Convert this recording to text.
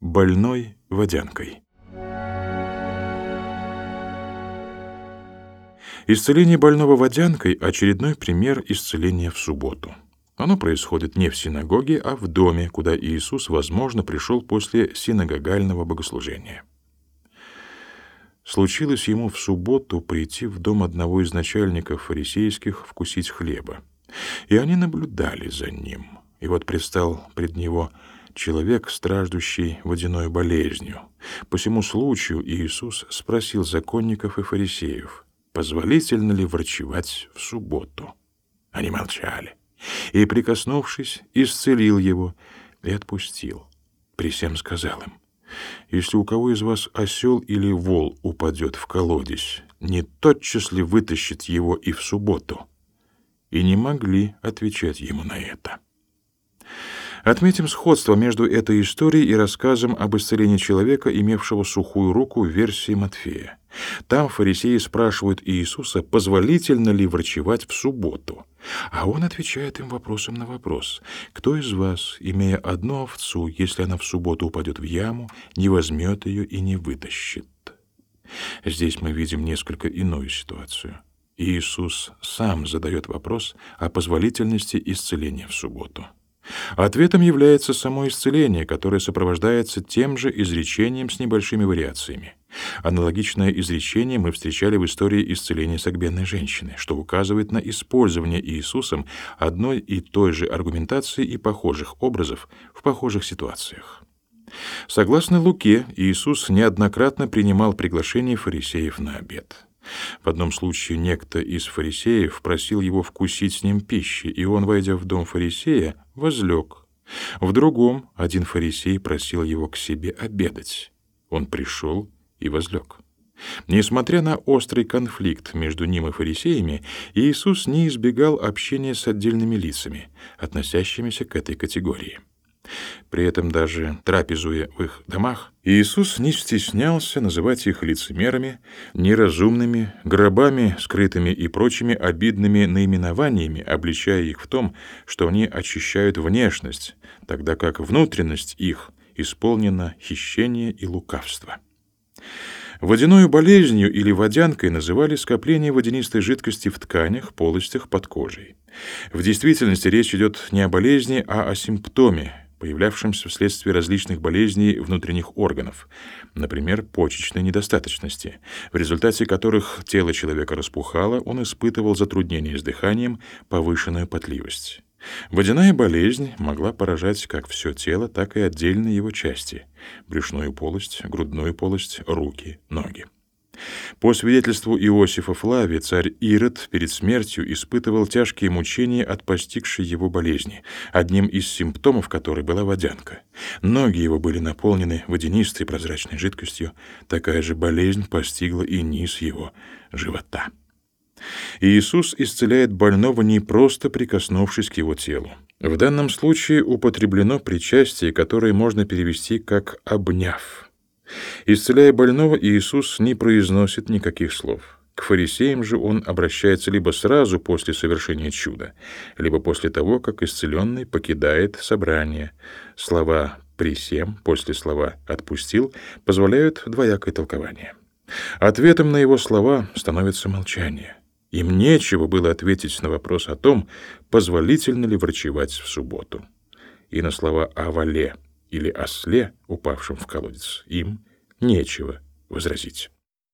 Больной водянкой. Исцеление больного водянкой — очередной пример исцеления в субботу. Оно происходит не в синагоге, а в доме, куда Иисус, возможно, пришел после синагогального богослужения. Случилось ему в субботу прийти в дом одного из начальников фарисейских вкусить хлеба. И они наблюдали за ним. И вот предстал пред него человек, страждущий водяной болезнью. По всему случаю Иисус спросил законников и фарисеев, позволительно ли врачевать в субботу. Они молчали. И, прикоснувшись, исцелил его и отпустил. При всем сказал им, «Если у кого из вас осел или вол упадет в колодец, не тотчас ли вытащит его и в субботу?» И не могли отвечать ему на это. Отметим сходство между этой историей и рассказом об исцелении человека, имевшего сухую руку в версии Матфея. Там фарисеи спрашивают Иисуса, позволительно ли врачевать в субботу. А он отвечает им вопросом на вопрос. «Кто из вас, имея одну овцу, если она в субботу упадет в яму, не возьмет ее и не вытащит?» Здесь мы видим несколько иную ситуацию. Иисус сам задает вопрос о позволительности исцеления в субботу. Ответом является само исцеление, которое сопровождается тем же изречением с небольшими вариациями. Аналогичное изречение мы встречали в истории исцеления согбенной женщины, что указывает на использование Иисусом одной и той же аргументации и похожих образов в похожих ситуациях. Согласно Луке, Иисус неоднократно принимал приглашение фарисеев на обед. В одном случае некто из фарисеев просил его вкусить с ним пищи, и он, войдя в дом фарисея, возлег. В другом один фарисей просил его к себе обедать. Он пришел и возлег. Несмотря на острый конфликт между ним и фарисеями, Иисус не избегал общения с отдельными лицами, относящимися к этой категории. При этом даже трапезуя в их домах, Иисус не стеснялся называть их лицемерами, неразумными, гробами, скрытыми и прочими обидными наименованиями, обличая их в том, что они очищают внешность, тогда как внутренность их исполнена хищения и лукавства. Водяной болезнью или водянкой называли скопление водянистой жидкости в тканях, полостях под кожей. В действительности речь идет не о болезни, а о симптоме, появлявшимся вследствие различных болезней внутренних органов, например, почечной недостаточности, в результате которых тело человека распухало, он испытывал затруднения с дыханием, повышенную потливость. Водяная болезнь могла поражать как все тело, так и отдельные его части — брюшную полость, грудную полость, руки, ноги. По свидетельству Иосифа Флавия, царь Ирод перед смертью испытывал тяжкие мучения от постигшей его болезни, одним из симптомов которой была водянка. Ноги его были наполнены водянистой прозрачной жидкостью, такая же болезнь постигла и низ его живота. Иисус исцеляет больного не просто прикоснувшись к его телу. В данном случае употреблено причастие, которое можно перевести как «обняв». Исцеляя больного, Иисус не произносит никаких слов. К фарисеям же он обращается либо сразу после совершения чуда, либо после того, как исцеленный покидает собрание. Слова «при всем» после слова «отпустил» позволяют двоякое толкование. Ответом на его слова становится молчание. Им нечего было ответить на вопрос о том, позволительно ли врачевать в субботу. И на слова о вале или осле, упавшем в колодец, им нечего возразить.